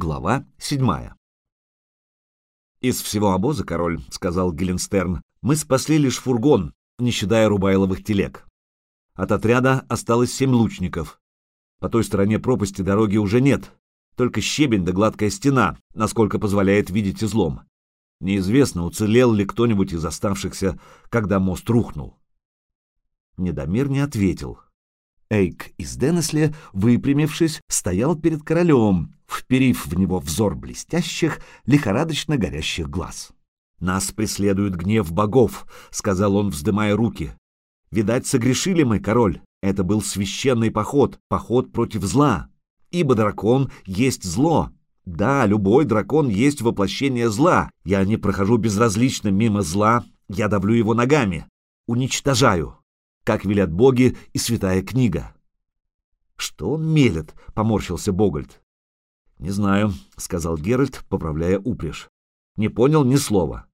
Глава седьмая. «Из всего обоза, король, — сказал Геленстерн, — мы спасли лишь фургон, не считая рубайловых телег. От отряда осталось семь лучников. По той стороне пропасти дороги уже нет, только щебень да гладкая стена, насколько позволяет видеть излом. Неизвестно, уцелел ли кто-нибудь из оставшихся, когда мост рухнул. Недомир не ответил. Эйк из Денесли, выпрямившись, стоял перед королем, вперив в него взор блестящих, лихорадочно горящих глаз. «Нас преследует гнев богов», — сказал он, вздымая руки. «Видать, согрешили мы, король. Это был священный поход, поход против зла. Ибо дракон есть зло. Да, любой дракон есть воплощение зла. Я не прохожу безразлично мимо зла, я давлю его ногами. Уничтожаю как велят боги и святая книга. Что он мелет? поморщился Богольд. Не знаю, сказал Геральт, поправляя упряжь. Не понял ни слова.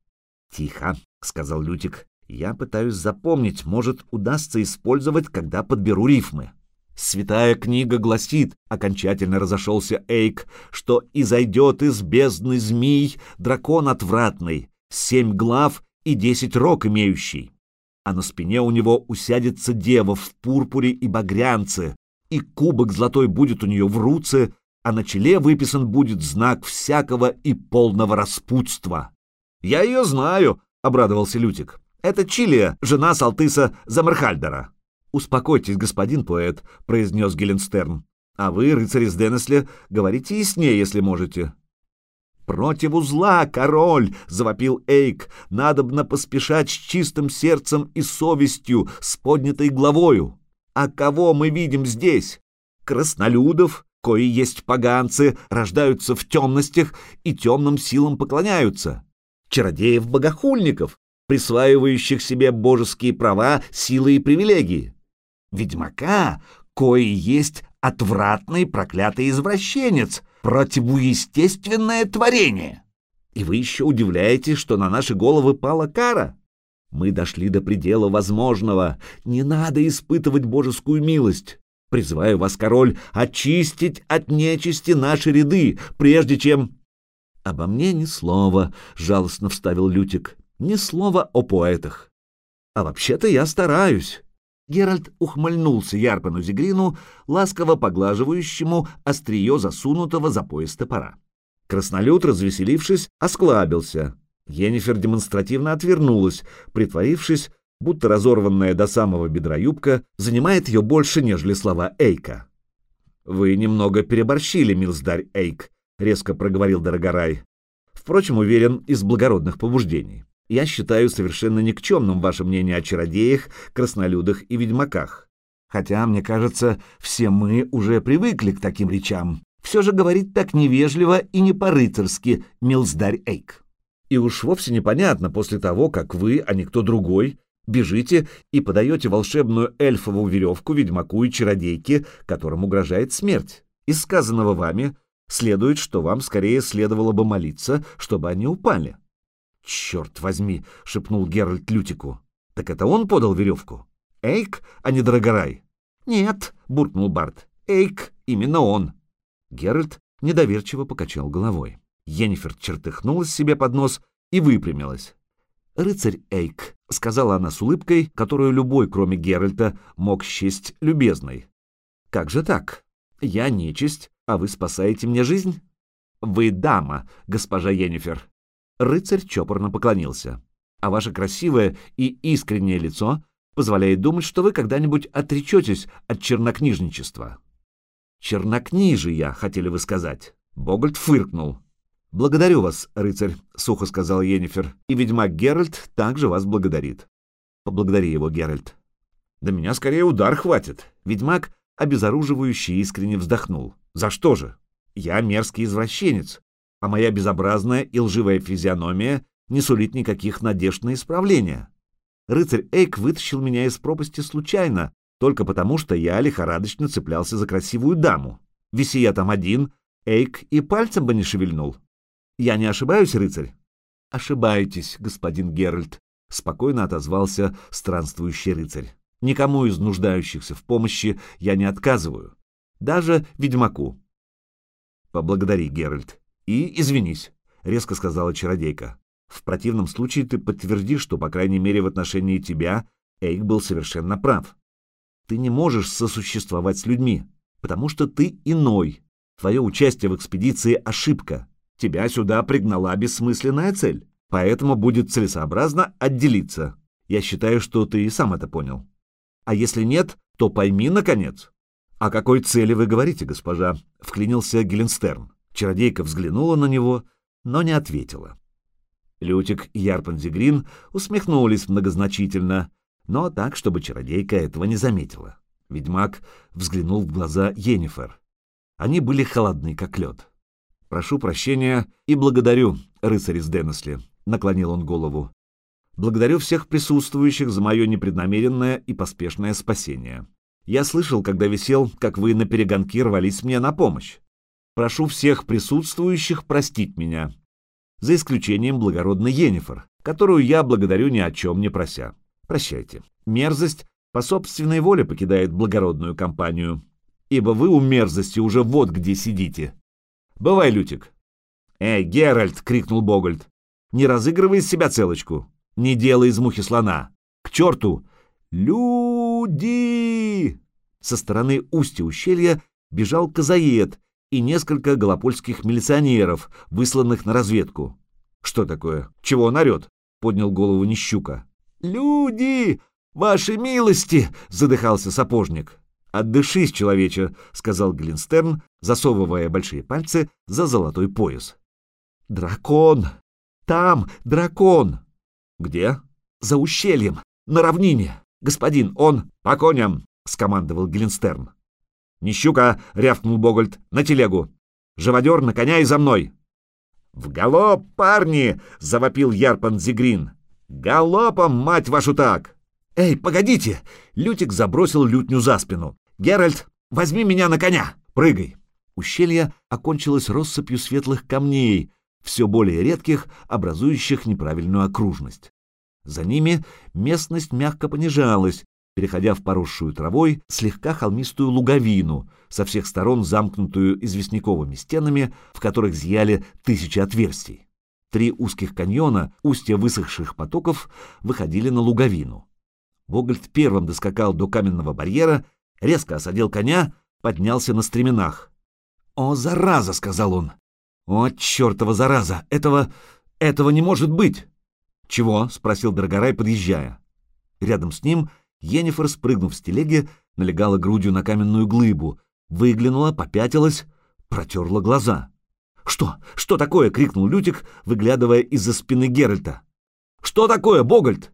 Тихо, сказал Лютик. Я пытаюсь запомнить, может, удастся использовать, когда подберу рифмы. Святая книга гласит, окончательно разошелся Эйк, что изойдет из бездны змей дракон отвратный, семь глав и десять рог имеющий а на спине у него усядется дева в пурпуре и багрянце, и кубок золотой будет у нее в руце, а на челе выписан будет знак всякого и полного распутства. «Я ее знаю», — обрадовался Лютик. «Это Чилия, жена Салтыса Замерхальдера». «Успокойтесь, господин поэт», — произнес Геленстерн. «А вы, рыцарь из Денесли, говорите яснее, если можете». «Против узла, король!» — завопил Эйк. «Надобно поспешать с чистым сердцем и совестью, с поднятой главою. А кого мы видим здесь? Краснолюдов, кои есть поганцы, рождаются в темностях и темным силам поклоняются. Чародеев-богохульников, присваивающих себе божеские права, силы и привилегии. Ведьмака, кои есть отвратный проклятый извращенец — противоестественное творение. И вы еще удивляетесь, что на наши головы пала кара? Мы дошли до предела возможного. Не надо испытывать божескую милость. Призываю вас, король, очистить от нечисти наши ряды, прежде чем... — Обо мне ни слова, — жалостно вставил Лютик, — ни слова о поэтах. А вообще-то я стараюсь. Геральт ухмыльнулся Ярпану Зигрину, ласково поглаживающему острие засунутого за пояс топора. Краснолюд, развеселившись, осклабился. Енифер демонстративно отвернулась, притворившись, будто разорванная до самого бедра юбка занимает ее больше, нежели слова Эйка. «Вы немного переборщили, милздарь Эйк», — резко проговорил Дорогорай. Впрочем, уверен, из благородных побуждений. Я считаю совершенно никчемным ваше мнение о чародеях, краснолюдах и ведьмаках. Хотя, мне кажется, все мы уже привыкли к таким речам. Все же говорить так невежливо и не по-рыцарски, милздарь Эйк. И уж вовсе непонятно после того, как вы, а не кто другой, бежите и подаете волшебную эльфову веревку ведьмаку и чародейке, которым угрожает смерть. Из сказанного вами следует, что вам скорее следовало бы молиться, чтобы они упали. «Черт возьми!» — шепнул Геральт Лютику. «Так это он подал веревку? Эйк, а не Драгорай?» «Нет», — буркнул Барт. «Эйк, именно он». Геральт недоверчиво покачал головой. Йеннифер чертыхнулась себе под нос и выпрямилась. «Рыцарь Эйк», — сказала она с улыбкой, которую любой, кроме Геральта, мог счесть любезной. «Как же так? Я нечисть, а вы спасаете мне жизнь?» «Вы дама, госпожа Йеннифер», Рыцарь чопорно поклонился. А ваше красивое и искреннее лицо позволяет думать, что вы когда-нибудь отречетесь от чернокнижничества. Чернокнижия, хотели вы сказать. Богольд фыркнул. «Благодарю вас, рыцарь», — сухо сказал Йеннифер, — «и ведьмак Геральт также вас благодарит». «Поблагодари его, Геральт». «Да меня скорее удар хватит». Ведьмак, обезоруживающий, искренне вздохнул. «За что же? Я мерзкий извращенец, а моя безобразная и лживая физиономия не сулит никаких надежд на исправление. Рыцарь Эйк вытащил меня из пропасти случайно, только потому, что я лихорадочно цеплялся за красивую даму. Виси я там один, Эйк и пальцем бы не шевельнул. Я не ошибаюсь, рыцарь? Ошибаетесь, господин Геральт, спокойно отозвался странствующий рыцарь. Никому из нуждающихся в помощи я не отказываю, даже ведьмаку. Поблагодари, Геральт. И извинись, резко сказала чародейка. В противном случае ты подтвердишь, что, по крайней мере, в отношении тебя Эйк был совершенно прав. Ты не можешь сосуществовать с людьми, потому что ты иной. Твое участие в экспедиции — ошибка. Тебя сюда пригнала бессмысленная цель. Поэтому будет целесообразно отделиться. Я считаю, что ты и сам это понял. А если нет, то пойми, наконец. «О какой цели вы говорите, госпожа?» — вклинился Геленстерн. Чародейка взглянула на него, но не ответила. Лютик и Ярпанзигрин усмехнулись многозначительно, но так, чтобы чародейка этого не заметила. Ведьмак взглянул в глаза Йеннифер. Они были холодны, как лед. «Прошу прощения и благодарю, рыцарь из Денесли», — наклонил он голову. «Благодарю всех присутствующих за мое непреднамеренное и поспешное спасение. Я слышал, когда висел, как вы на перегонки рвались мне на помощь. Прошу всех присутствующих простить меня, за исключением благородной Йеннифер, которую я благодарю ни о чем не прося. Прощайте. Мерзость по собственной воле покидает благородную компанию, ибо вы у мерзости уже вот где сидите. Бывай, Лютик. «Эй, Геральт!» — крикнул Богольд. «Не разыгрывай из себя целочку. Не делай из мухи слона. К черту! Люди!» Со стороны устья ущелья бежал Казаед и несколько голопольских милиционеров, высланных на разведку. «Что такое? Чего он орет?» — поднял голову Нищука. «Люди! Ваши милости!» — задыхался сапожник. «Отдышись, человече», — сказал Глинстерн, засовывая большие пальцы за золотой пояс. «Дракон! Там дракон!» «Где?» «За ущельем, на равнине. Господин, он по коням!» — скомандовал Глинстерн. «Нищука!» — рявкнул Богольд. «На телегу! Живодер на коня и за мной!» «В галоп, парни!» — завопил Ярпан Зигрин. «Галопом, мать вашу так!» «Эй, погодите!» — Лютик забросил лютню за спину. «Геральт, возьми меня на коня! Прыгай!» Ущелье окончилось россыпью светлых камней, все более редких, образующих неправильную окружность. За ними местность мягко понижалась, переходя в поросшую травой слегка холмистую луговину, со всех сторон замкнутую известняковыми стенами, в которых зияли тысячи отверстий. Три узких каньона, устья высохших потоков, выходили на луговину. Богольд первым доскакал до каменного барьера, резко осадил коня, поднялся на стременах. «О, зараза!» — сказал он. «О, чертова зараза! Этого... этого не может быть!» «Чего?» — спросил Драгорай, подъезжая. Рядом с ним Енифер, спрыгнув с телеги, налегала грудью на каменную глыбу, выглянула, попятилась, протерла глаза. «Что? Что такое?» — крикнул Лютик, выглядывая из-за спины Геральта. «Что такое, Богольд?»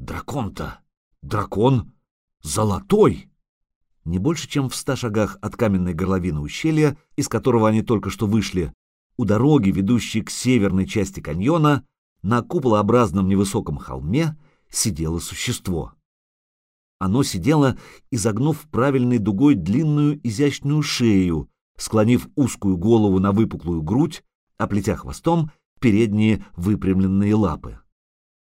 «Дракон-то! Дракон! Золотой!» Не больше, чем в ста шагах от каменной горловины ущелья, из которого они только что вышли, у дороги, ведущей к северной части каньона, на куполообразном невысоком холме сидело существо. Оно сидело, изогнув правильной дугой длинную изящную шею, склонив узкую голову на выпуклую грудь, оплетя хвостом передние выпрямленные лапы.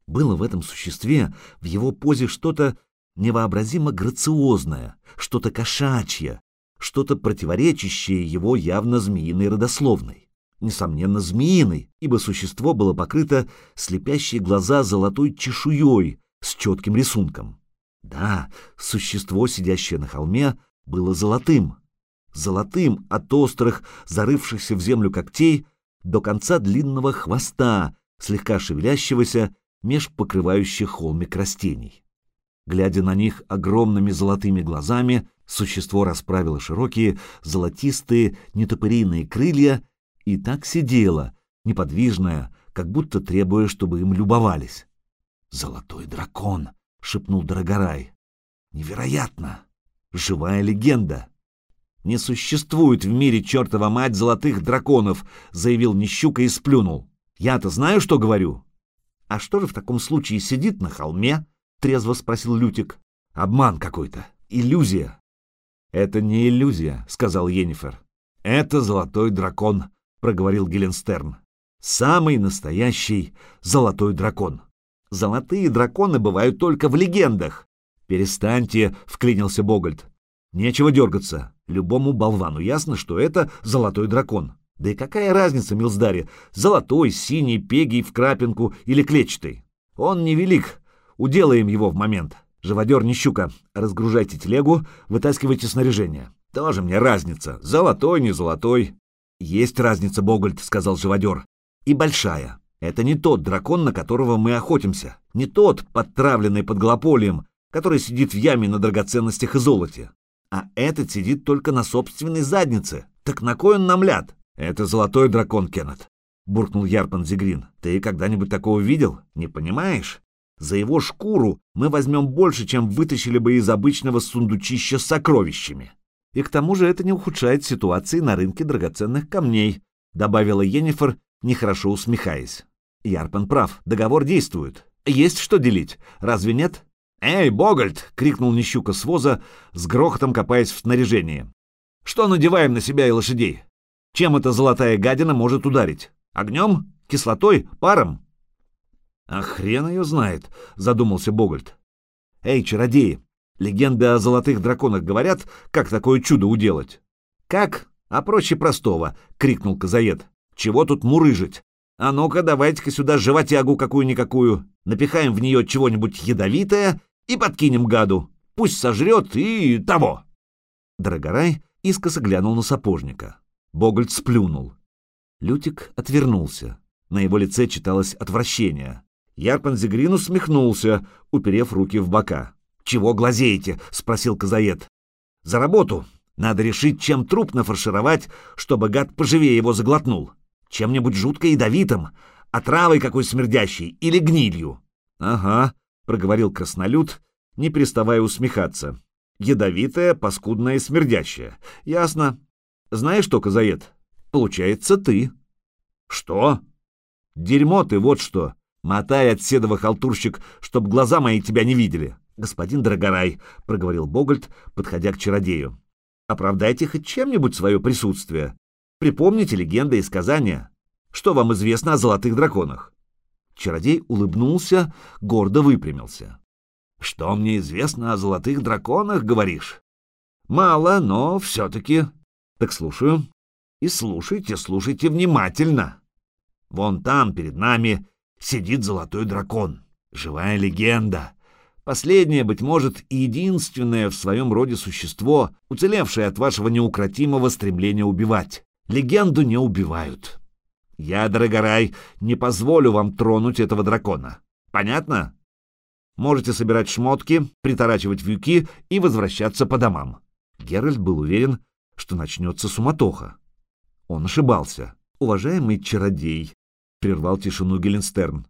Было в этом существе, в его позе что-то невообразимо грациозное, что-то кошачье, что-то противоречащее его явно змеиной родословной. Несомненно, змеиной, ибо существо было покрыто слепящей глаза золотой чешуей с четким рисунком. Да, существо, сидящее на холме, было золотым. Золотым от острых, зарывшихся в землю когтей до конца длинного хвоста, слегка шевелящегося меж покрывающих холмик растений. Глядя на них огромными золотыми глазами, существо расправило широкие, золотистые, нетопыриные крылья и так сидело, неподвижное, как будто требуя, чтобы им любовались. «Золотой дракон!» — шепнул Драгорай. «Невероятно! Живая легенда!» «Не существует в мире чертова мать золотых драконов!» — заявил Нищука и сплюнул. «Я-то знаю, что говорю!» «А что же в таком случае сидит на холме?» — трезво спросил Лютик. «Обман какой-то. Иллюзия». «Это не иллюзия», — сказал Йеннифер. «Это золотой дракон», — проговорил Геленстерн. «Самый настоящий золотой дракон. Золотые драконы бывают только в легендах». «Перестаньте», — вклинился Богольд. «Нечего дергаться. Любому болвану ясно, что это золотой дракон. Да и какая разница, Милздари, золотой, синий, пегий, в крапинку или клетчатый? Он невелик, уделаем его в момент. Живодер не щука, разгружайте телегу, вытаскивайте снаряжение. Тоже мне разница, золотой, не золотой. Есть разница, Богольд, сказал живодер. И большая. Это не тот дракон, на которого мы охотимся. Не тот, подтравленный под голополием, который сидит в яме на драгоценностях и золоте. А этот сидит только на собственной заднице. Так на кой он нам ляд? Это золотой дракон, Кеннет. Буркнул Ярпан Зигрин. Ты когда-нибудь такого видел? Не понимаешь? За его шкуру мы возьмем больше, чем вытащили бы из обычного сундучища с сокровищами. И к тому же это не ухудшает ситуации на рынке драгоценных камней, добавила Йеннифер, нехорошо усмехаясь. Ярпан прав, договор действует. Есть что делить, разве нет? «Эй, Богольд!» — крикнул Нищука с воза, с грохотом копаясь в снаряжении. «Что надеваем на себя и лошадей? Чем эта золотая гадина может ударить? Огнем? Кислотой? Паром?» «А хрен ее знает», — задумался Богольд. «Эй, чародеи, легенды о золотых драконах говорят, как такое чудо уделать?» «Как? А проще простого», — крикнул Казаед. «Чего тут мурыжить? А ну-ка, давайте-ка сюда животягу какую-никакую, напихаем в нее чего-нибудь ядовитое и подкинем гаду. Пусть сожрет и того». Драгорай искоса глянул на сапожника. Богольд сплюнул. Лютик отвернулся. На его лице читалось отвращение. Ярпан Зигрин усмехнулся, уперев руки в бока. «Чего глазеете?» — спросил Казаед. «За работу. Надо решить, чем труп нафаршировать, чтобы гад поживее его заглотнул. Чем-нибудь жутко ядовитым, отравой какой смердящей или гнилью». «Ага», — проговорил краснолюд, не переставая усмехаться. «Ядовитая, паскудная и смердящая. Ясно. Знаешь что, Казаед? Получается, ты». «Что?» «Дерьмо ты, вот что!» Мотай от седова халтурщик, чтоб глаза мои тебя не видели. Господин Драгорай, — проговорил Богольд, подходя к чародею, — оправдайте хоть чем-нибудь свое присутствие. Припомните легенды и сказания. Что вам известно о золотых драконах? Чародей улыбнулся, гордо выпрямился. Что мне известно о золотых драконах, говоришь? Мало, но все-таки. Так слушаю. И слушайте, слушайте внимательно. Вон там, перед нами, сидит золотой дракон. Живая легенда. Последнее, быть может, единственное в своем роде существо, уцелевшее от вашего неукротимого стремления убивать. Легенду не убивают. Я, Дорогорай, не позволю вам тронуть этого дракона. Понятно? Можете собирать шмотки, приторачивать вьюки и возвращаться по домам. Геральт был уверен, что начнется суматоха. Он ошибался. Уважаемый чародей, прервал тишину Геленстерн.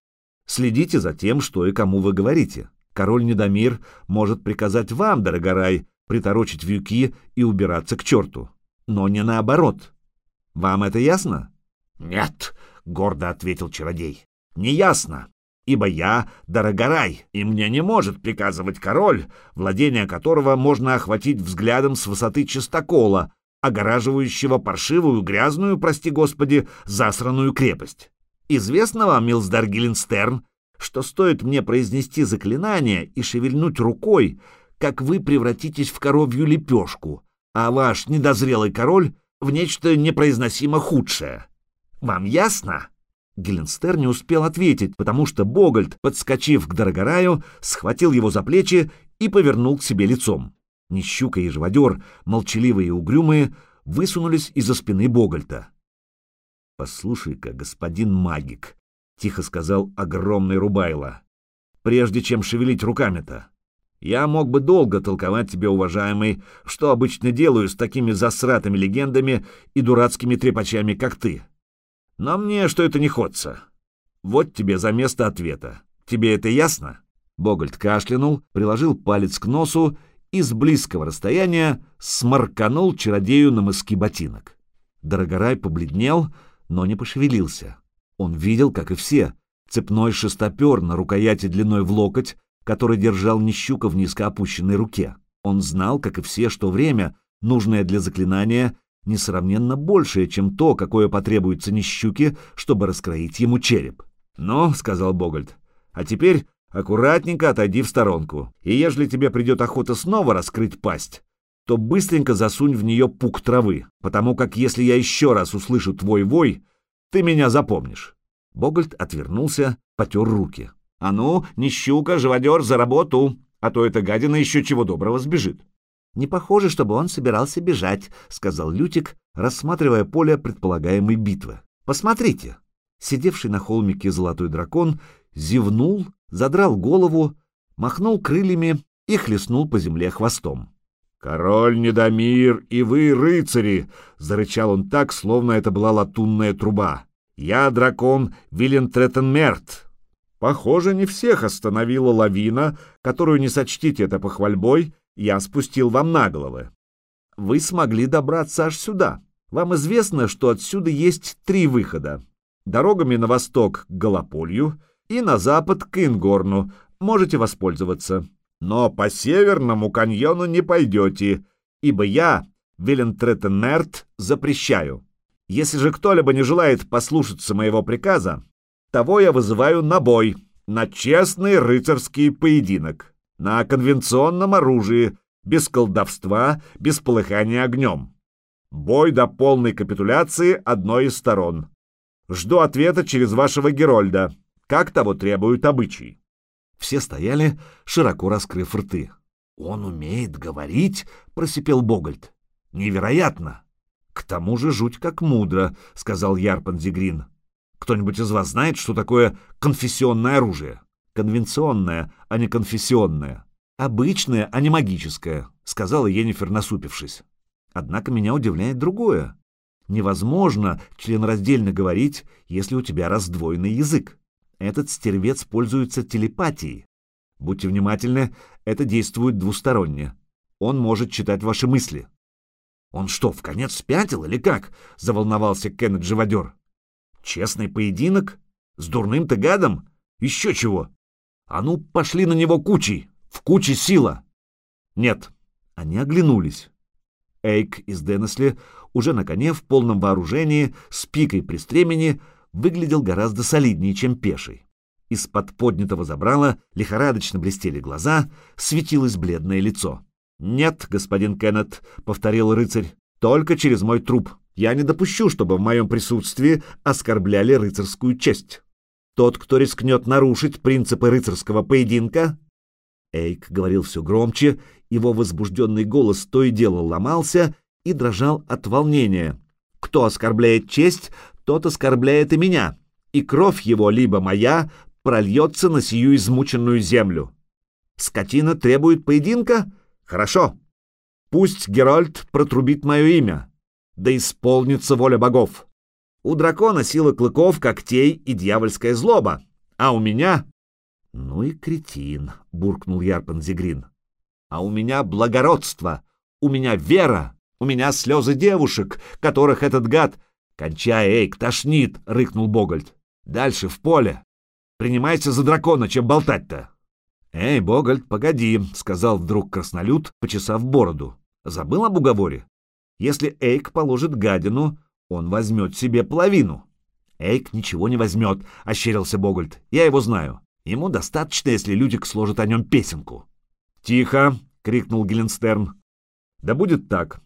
Следите за тем, что и кому вы говорите. Король Недомир может приказать вам, Дорогорай, приторочить вьюки и убираться к черту. Но не наоборот. Вам это ясно? Нет, гордо ответил чародей. Не ясно, ибо я Дорогорай, и мне не может приказывать король, владение которого можно охватить взглядом с высоты чистокола, огораживающего паршивую, грязную, прости господи, засраную крепость. Известно вам, Милсдар Геленстерн, что стоит мне произнести заклинание и шевельнуть рукой, как вы превратитесь в коровью лепешку, а ваш недозрелый король в нечто непроизносимо худшее. Вам ясно?» Геленстер не успел ответить, потому что Богольд, подскочив к Дорогораю, схватил его за плечи и повернул к себе лицом. Нищука и живодер, молчаливые и угрюмые, высунулись из-за спины Богольта. «Послушай-ка, господин магик», — тихо сказал огромный Рубайло, — «прежде чем шевелить руками-то, я мог бы долго толковать тебе, уважаемый, что обычно делаю с такими засратыми легендами и дурацкими трепачами, как ты. Но мне что это не ходится. Вот тебе за место ответа. Тебе это ясно?» Богольд кашлянул, приложил палец к носу и с близкого расстояния сморканул чародею на мыски ботинок. Дорогорай побледнел, но не пошевелился. Он видел, как и все, цепной шестопер на рукояти длиной в локоть, который держал Нищука в низко опущенной руке. Он знал, как и все, что время, нужное для заклинания, несравненно большее, чем то, какое потребуется Нищуке, чтобы раскроить ему череп. «Ну», — сказал Богольд, — «а теперь аккуратненько отойди в сторонку, и ежели тебе придет охота снова раскрыть пасть, то быстренько засунь в нее пук травы, потому как если я еще раз услышу твой вой, ты меня запомнишь. Богольд отвернулся, потер руки. «А ну, не щука, живодер, за работу, а то эта гадина еще чего доброго сбежит». «Не похоже, чтобы он собирался бежать», — сказал Лютик, рассматривая поле предполагаемой битвы. «Посмотрите». Сидевший на холмике золотой дракон зевнул, задрал голову, махнул крыльями и хлестнул по земле хвостом. «Король Недомир и вы, рыцари!» — зарычал он так, словно это была латунная труба. «Я дракон Вилентретенмерт!» Похоже, не всех остановила лавина, которую, не сочтите это похвальбой, я спустил вам на головы. Вы смогли добраться аж сюда. Вам известно, что отсюда есть три выхода. Дорогами на восток к Голополью и на запад к Ингорну. Можете воспользоваться. Но по северному каньону не пойдете, ибо я, Вилентретенерт, запрещаю. Если же кто-либо не желает послушаться моего приказа, того я вызываю на бой, на честный рыцарский поединок, на конвенционном оружии, без колдовства, без полыхания огнем. Бой до полной капитуляции одной из сторон. Жду ответа через вашего Герольда, как того требуют обычаи. Все стояли, широко раскрыв рты. «Он умеет говорить?» — просипел Богольд. «Невероятно!» «К тому же жуть как мудро», — сказал Ярпан Зигрин. «Кто-нибудь из вас знает, что такое конфессионное оружие?» «Конвенционное, а не конфессионное. Обычное, а не магическое», — сказала Енифер, насупившись. «Однако меня удивляет другое. Невозможно членораздельно говорить, если у тебя раздвоенный язык. Этот стервец пользуется телепатией. Будьте внимательны, это действует двусторонне. Он может читать ваши мысли. «Он что, в конец спятил или как?» — заволновался Кеннет Живодер. «Честный поединок? С дурным-то гадом? Еще чего? А ну, пошли на него кучей! В куче сила!» «Нет». Они оглянулись. Эйк из Денесли, уже на коне, в полном вооружении, с пикой при стремени, выглядел гораздо солиднее, чем пеший. Из-под поднятого забрала лихорадочно блестели глаза, светилось бледное лицо. «Нет, господин Кеннет», — повторил рыцарь, — «только через мой труп. Я не допущу, чтобы в моем присутствии оскорбляли рыцарскую честь. Тот, кто рискнет нарушить принципы рыцарского поединка...» Эйк говорил все громче, его возбужденный голос то и дело ломался и дрожал от волнения. «Кто оскорбляет честь, тот оскорбляет и меня, и кровь его, либо моя, прольется на сию измученную землю. Скотина требует поединка?» Хорошо. Пусть Геральт протрубит мое имя. Да исполнится воля богов. У дракона сила клыков, когтей и дьявольская злоба. А у меня... Ну и кретин, буркнул Ярпан Зигрин. А у меня благородство, у меня вера, у меня слезы девушек, которых этот гад... Кончай, Эйк, тошнит, рыкнул Богольд. Дальше в поле. Принимайся за дракона, чем болтать-то. «Эй, Богольд, погоди», — сказал вдруг краснолюд, почесав бороду. «Забыл об уговоре? Если Эйк положит гадину, он возьмет себе половину». «Эйк ничего не возьмет», — ощерился Богольд. «Я его знаю. Ему достаточно, если Лютик сложит о нем песенку». «Тихо!» — крикнул Геленстерн. «Да будет так.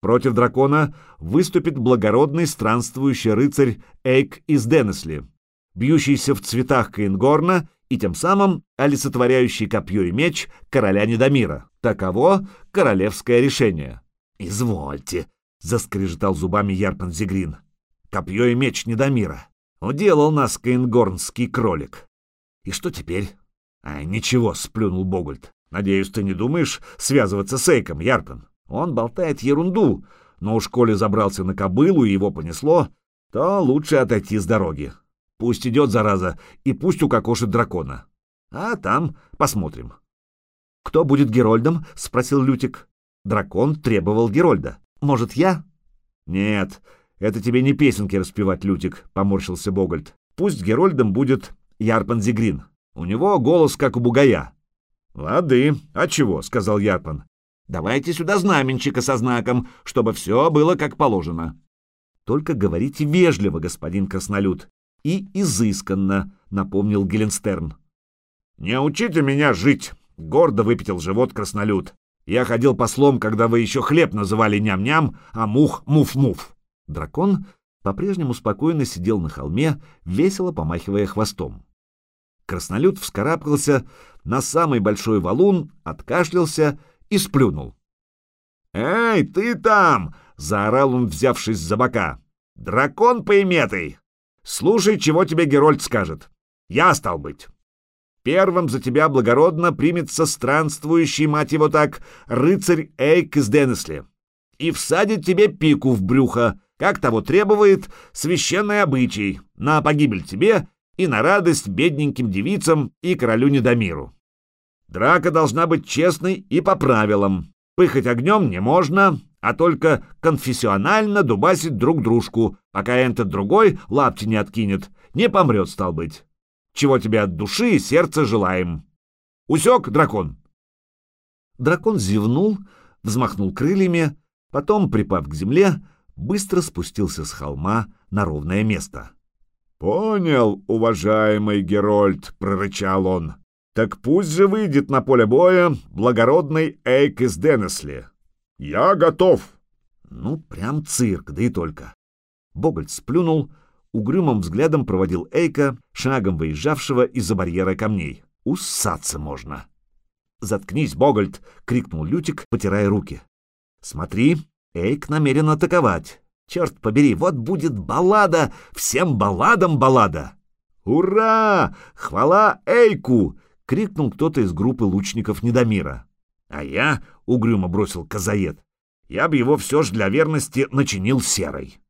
Против дракона выступит благородный странствующий рыцарь Эйк из Денесли, бьющийся в цветах Каингорна и тем самым олицетворяющий копье и меч короля Недомира. Таково королевское решение. «Извольте», — заскрежетал зубами Ярпан Зигрин. «Копье и меч Недомира. Уделал нас каингорнский кролик. И что теперь?» «Ай, ничего», — сплюнул Богульт. «Надеюсь, ты не думаешь связываться с Эйком, Ярпан? Он болтает ерунду, но уж коли забрался на кобылу и его понесло, то лучше отойти с дороги. Пусть идет, зараза, и пусть укокошит дракона. А там посмотрим. — Кто будет Герольдом? — спросил Лютик. Дракон требовал Герольда. Может, я? — Нет, это тебе не песенки распевать, Лютик, — поморщился Богольд. Пусть Герольдом будет Ярпан Зигрин. У него голос, как у бугая. — Лады, а чего? — сказал Ярпан. — Давайте сюда знаменчика со знаком, чтобы все было как положено. — Только говорите вежливо, господин краснолюд, и изысканно, напомнил Геленстерн. «Не учите меня жить!» — гордо выпятил живот краснолюд. Я ходил послом, когда вы еще хлеб называли ням-ням, а мух муф-муф. Дракон по-прежнему спокойно сидел на холме, весело помахивая хвостом. Краснолюд вскарабкался на самый большой валун, откашлялся и сплюнул. «Эй, ты там!» — заорал он, взявшись за бока. «Дракон поиметый! Слушай, чего тебе Герольд скажет. Я стал быть. Первым за тебя благородно примется странствующий, мать его так, рыцарь Эйк из Денесли и всадит тебе пику в брюхо, как того требует священный обычай, на погибель тебе и на радость бедненьким девицам и королю Недомиру. Драка должна быть честной и по правилам. Пыхать огнем не можно, а только конфессионально дубасить друг дружку, пока этот другой лапти не откинет, не помрет, стал быть. Чего тебе от души и сердца желаем. Усек, дракон?» Дракон зевнул, взмахнул крыльями, потом, припав к земле, быстро спустился с холма на ровное место. «Понял, уважаемый Герольд», — прорычал он. «Так пусть же выйдет на поле боя благородный Эйк из Денесли. Я готов!» Ну, прям цирк, да и только. Богольд сплюнул, угрюмым взглядом проводил Эйка, шагом выезжавшего из-за барьера камней. Усаться можно. «Заткнись, Богольд!» — крикнул Лютик, потирая руки. «Смотри, Эйк намерен атаковать. Черт побери, вот будет баллада, всем балладам баллада!» «Ура! Хвала Эйку!» — крикнул кто-то из группы лучников Недомира. «А я», — угрюмо бросил Казаед, — «я бы его все ж для верности начинил серой».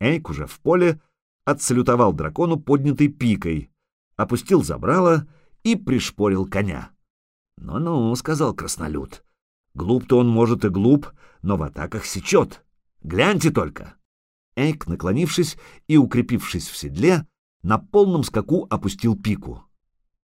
Эйк уже в поле отсалютовал дракону поднятой пикой, опустил забрало и пришпорил коня. «Ну-ну», — сказал краснолюд, — «глуп-то он, может, и глуп, но в атаках сечет. Гляньте только!» Эйк, наклонившись и укрепившись в седле, на полном скаку опустил пику.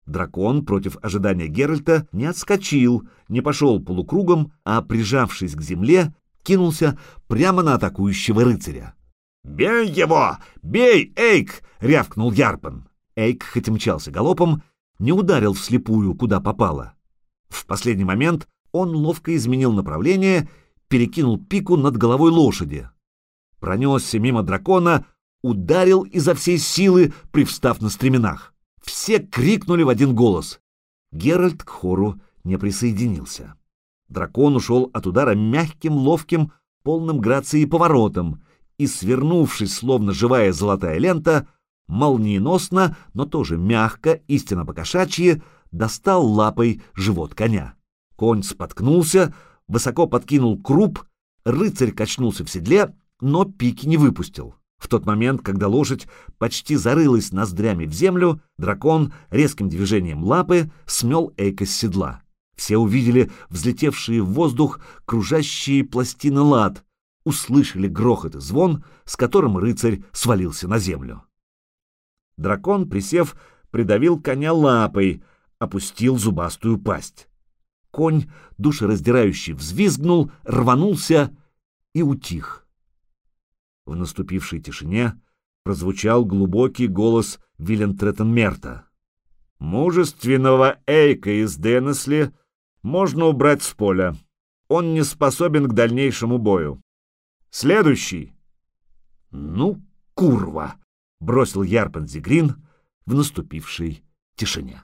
Дракон, против ожидания Геральта, не отскочил, не пошел полукругом, а, прижавшись к земле, кинулся прямо на атакующего рыцаря. «Бей его! Бей, Эйк!» — рявкнул Ярпан. Эйк, хоть мчался галопом, не ударил вслепую, куда попало. В последний момент он ловко изменил направление, перекинул пику над головой лошади. Пронесся мимо дракона, ударил изо всей силы, привстав на стременах. Все крикнули в один голос. Геральт к хору не присоединился. Дракон ушел от удара мягким, ловким, полным грацией поворотом, и, свернувшись, словно живая золотая лента, молниеносно, но тоже мягко, истинно покошачье, достал лапой живот коня. Конь споткнулся, высоко подкинул круп, рыцарь качнулся в седле, но пики не выпустил. В тот момент, когда лошадь почти зарылась ноздрями в землю, дракон резким движением лапы смел Эйка с седла. Все увидели взлетевшие в воздух кружащие пластины лад, услышали грохот и звон, с которым рыцарь свалился на землю. Дракон, присев, придавил коня лапой, опустил зубастую пасть. Конь, душераздирающий, взвизгнул, рванулся и утих. В наступившей тишине прозвучал глубокий голос Виллентретенмерта. «Мужественного Эйка из Денесли можно убрать с поля. Он не способен к дальнейшему бою. Следующий!» «Ну, курва!» — бросил Ярпен Зигрин в наступившей тишине.